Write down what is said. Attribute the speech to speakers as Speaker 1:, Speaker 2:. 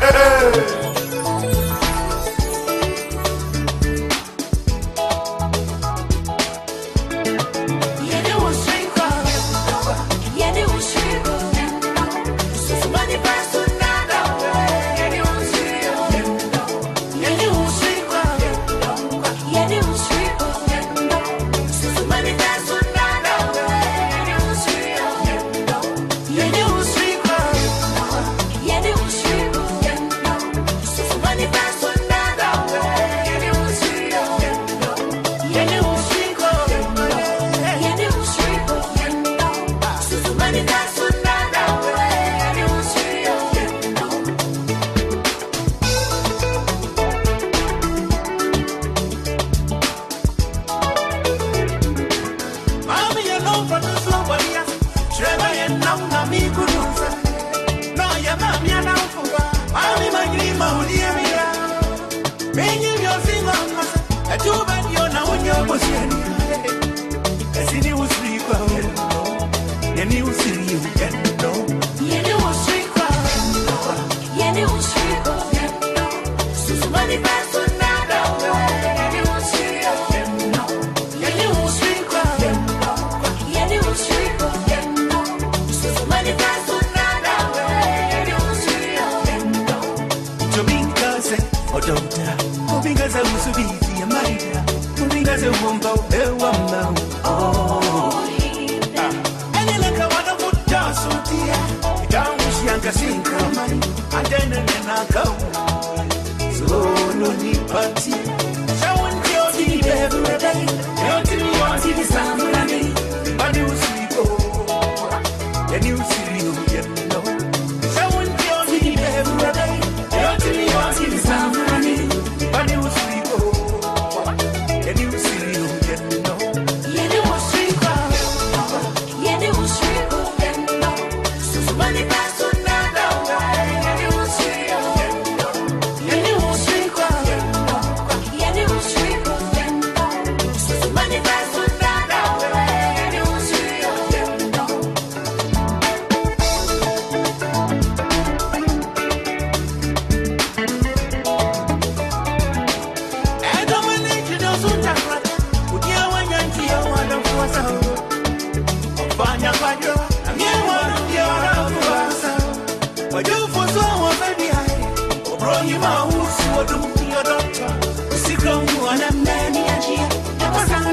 Speaker 1: hey. mubingaze musubizi amarira mubingaze wumva ewamawo enyeleka wanavutta sutiya ikangushiyanga sinkamani atenenenakawo zononipatia Sikromdu anam nani ajia, napasana